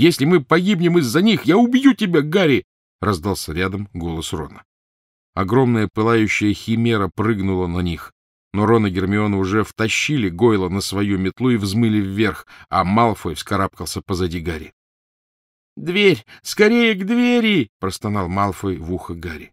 Если мы погибнем из-за них, я убью тебя, Гарри! — раздался рядом голос Рона. Огромная пылающая химера прыгнула на них, но Рон и Гермиона уже втащили Гойла на свою метлу и взмыли вверх, а Малфой вскарабкался позади Гарри. — Дверь! Скорее к двери! — простонал Малфой в ухо Гарри.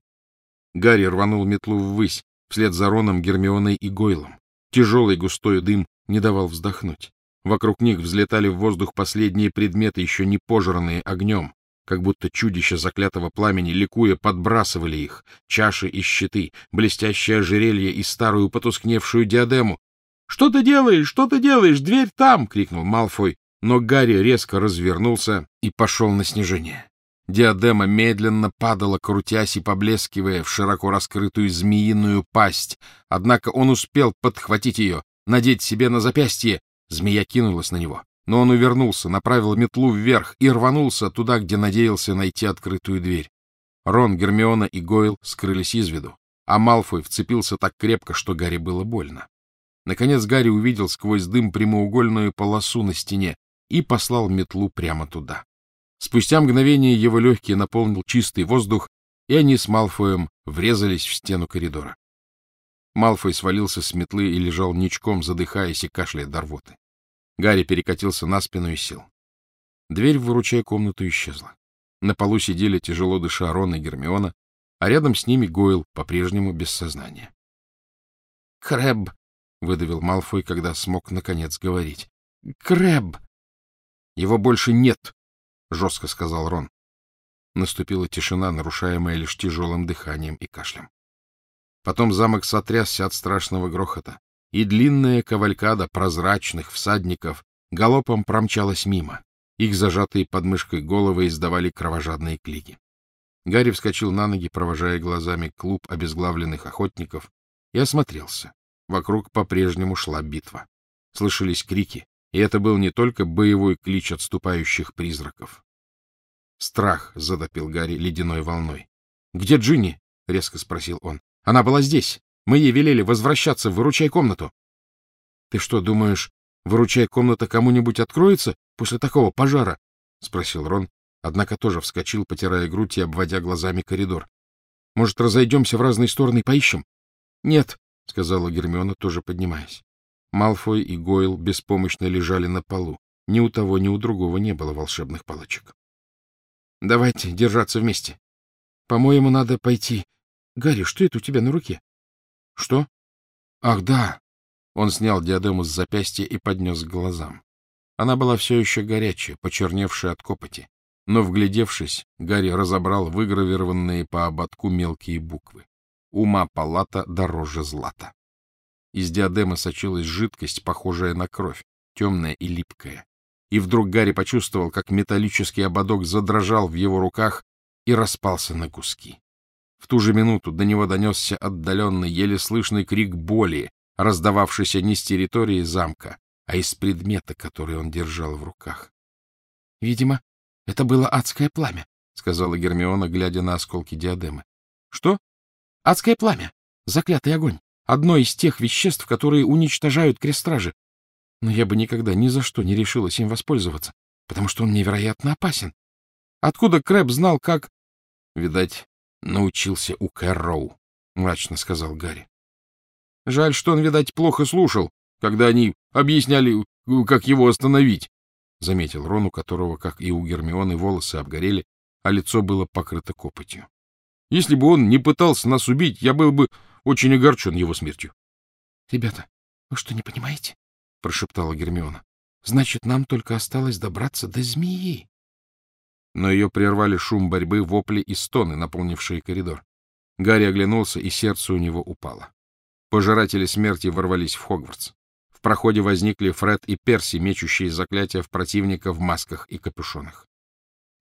Гарри рванул метлу ввысь, вслед за Роном, Гермионой и Гойлом. Тяжелый густой дым не давал вздохнуть. Вокруг них взлетали в воздух последние предметы, еще не пожранные огнем как будто чудища заклятого пламени, ликуя, подбрасывали их, чаши и щиты, блестящее ожерелье и старую потускневшую диадему. — Что ты делаешь? Что ты делаешь? Дверь там! — крикнул Малфой, но Гарри резко развернулся и пошел на снижение. Диадема медленно падала, крутясь и поблескивая в широко раскрытую змеиную пасть. Однако он успел подхватить ее, надеть себе на запястье. Змея кинулась на него. Но он увернулся, направил метлу вверх и рванулся туда, где надеялся найти открытую дверь. Рон, Гермиона и Гойл скрылись из виду, а Малфой вцепился так крепко, что Гарри было больно. Наконец Гарри увидел сквозь дым прямоугольную полосу на стене и послал метлу прямо туда. Спустя мгновение его легкие наполнил чистый воздух, и они с Малфоем врезались в стену коридора. Малфой свалился с метлы и лежал ничком, задыхаясь и кашляя до рвоты. Гарри перекатился на спину и сел. Дверь выручая комнату исчезла. На полу сидели, тяжело дыша, Рон и Гермиона, а рядом с ними Гойл, по-прежнему без сознания. — Крэб! — выдавил Малфой, когда смог, наконец, говорить. — Крэб! — Его больше нет! — жестко сказал Рон. Наступила тишина, нарушаемая лишь тяжелым дыханием и кашлем. Потом замок сотрясся от страшного грохота и длинная кавалькада прозрачных всадников галопом промчалась мимо. Их зажатые под мышкой головы издавали кровожадные клики. Гарри вскочил на ноги, провожая глазами клуб обезглавленных охотников, и осмотрелся. Вокруг по-прежнему шла битва. Слышались крики, и это был не только боевой клич отступающих призраков. Страх задопил Гарри ледяной волной. — Где Джинни? — резко спросил он. — Она была здесь. Мы ей велели возвращаться выручай комнату. — Ты что, думаешь, выручай комната кому-нибудь откроется после такого пожара? — спросил Рон, однако тоже вскочил, потирая грудь и обводя глазами коридор. — Может, разойдемся в разные стороны и поищем? — Нет, — сказала Гермиона, тоже поднимаясь. Малфой и Гойл беспомощно лежали на полу. Ни у того, ни у другого не было волшебных палочек. — Давайте держаться вместе. По-моему, надо пойти. Гарри, что это у тебя на руке? — Что? — Ах, да! Он снял диадему с запястья и поднес к глазам. Она была все еще горячая, почерневшая от копоти. Но, вглядевшись, Гарри разобрал выгравированные по ободку мелкие буквы. «Ума палата дороже злата». Из диадемы сочилась жидкость, похожая на кровь, темная и липкая. И вдруг Гарри почувствовал, как металлический ободок задрожал в его руках и распался на куски. В ту же минуту до него донесся отдаленный, еле слышный крик боли, раздававшийся не с территории замка, а из предмета, который он держал в руках. — Видимо, это было адское пламя, — сказала Гермиона, глядя на осколки диадемы. — Что? — Адское пламя. Заклятый огонь. Одно из тех веществ, которые уничтожают крестражи. Но я бы никогда ни за что не решилась им воспользоваться, потому что он невероятно опасен. Откуда Крэб знал, как... Видать, научился у Кэрроу, — мрачно сказал Гарри. Жаль, что он, видать, плохо слушал, когда они объясняли, как его остановить, — заметил Рон, у которого, как и у Гермионы, волосы обгорели, а лицо было покрыто копотью. Если бы он не пытался нас убить, я был бы очень огорчен его смертью. — Ребята, вы что, не понимаете? — прошептала Гермиона. — Значит, нам только осталось добраться до змеи но ее прервали шум борьбы, вопли и стоны, наполнившие коридор. Гарри оглянулся, и сердце у него упало. Пожиратели смерти ворвались в Хогвартс. В проходе возникли Фред и Перси, мечущие заклятия в противника в масках и капюшонах.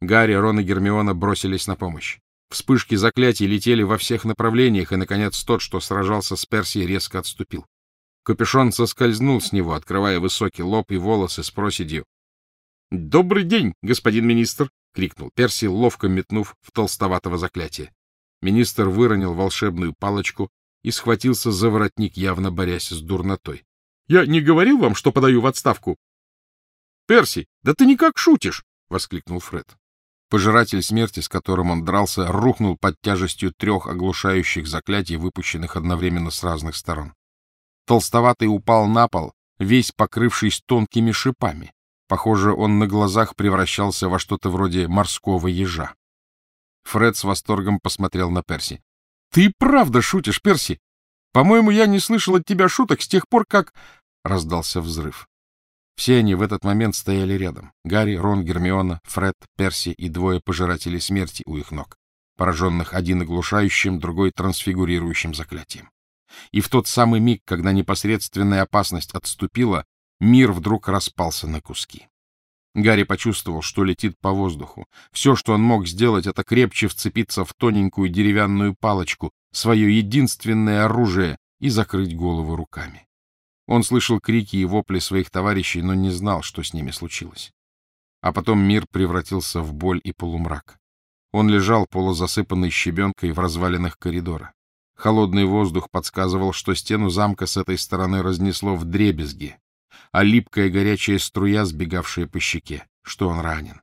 Гарри, Рон и Гермиона бросились на помощь. Вспышки заклятий летели во всех направлениях, и, наконец, тот, что сражался с Перси, резко отступил. Капюшон соскользнул с него, открывая высокий лоб и волосы с проседью. — Добрый день, господин министр! Крикнул Перси, ловко метнув в толстоватого заклятия. Министр выронил волшебную палочку и схватился за воротник, явно борясь с дурнотой. — Я не говорил вам, что подаю в отставку? — Перси, да ты никак шутишь! — воскликнул Фред. Пожиратель смерти, с которым он дрался, рухнул под тяжестью трех оглушающих заклятий, выпущенных одновременно с разных сторон. Толстоватый упал на пол, весь покрывшись тонкими шипами. Похоже, он на глазах превращался во что-то вроде морского ежа. Фред с восторгом посмотрел на Перси. — Ты правда шутишь, Перси? По-моему, я не слышал от тебя шуток с тех пор, как... Раздался взрыв. Все они в этот момент стояли рядом. Гарри, Рон, Гермиона, Фред, Перси и двое пожирателей смерти у их ног, пораженных один оглушающим, другой трансфигурирующим заклятием. И в тот самый миг, когда непосредственная опасность отступила, мир вдруг распался на куски. Гарри почувствовал, что летит по воздуху. Все, что он мог сделать, это крепче вцепиться в тоненькую деревянную палочку, свое единственное оружие, и закрыть голову руками. Он слышал крики и вопли своих товарищей, но не знал, что с ними случилось. А потом мир превратился в боль и полумрак. Он лежал полузасыпанный щебенкой в развалинах коридора. Холодный воздух подсказывал, что стену замка с этой стороны разнесло в дребезги, а липкая горячая струя, сбегавшая по щеке, что он ранен.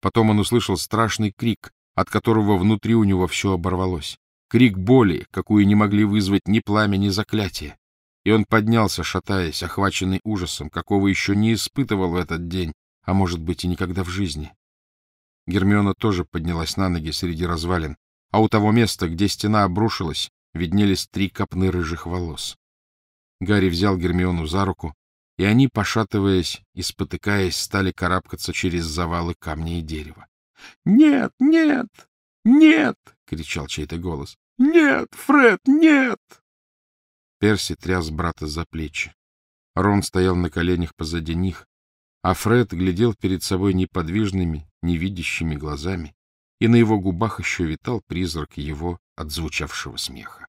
Потом он услышал страшный крик, от которого внутри у него все оборвалось. Крик боли, какую не могли вызвать ни пламя, ни заклятие и он поднялся, шатаясь, охваченный ужасом, какого еще не испытывал в этот день, а, может быть, и никогда в жизни. Гермиона тоже поднялась на ноги среди развалин, а у того места, где стена обрушилась, виднелись три копны рыжих волос. Гарри взял Гермиону за руку, и они, пошатываясь и спотыкаясь, стали карабкаться через завалы камня и дерева. — Нет, нет, нет! — кричал чей-то голос. — Нет, Фред, нет! Перси тряс брата за плечи. Рон стоял на коленях позади них, а Фред глядел перед собой неподвижными, невидящими глазами, и на его губах еще витал призрак его отзвучавшего смеха.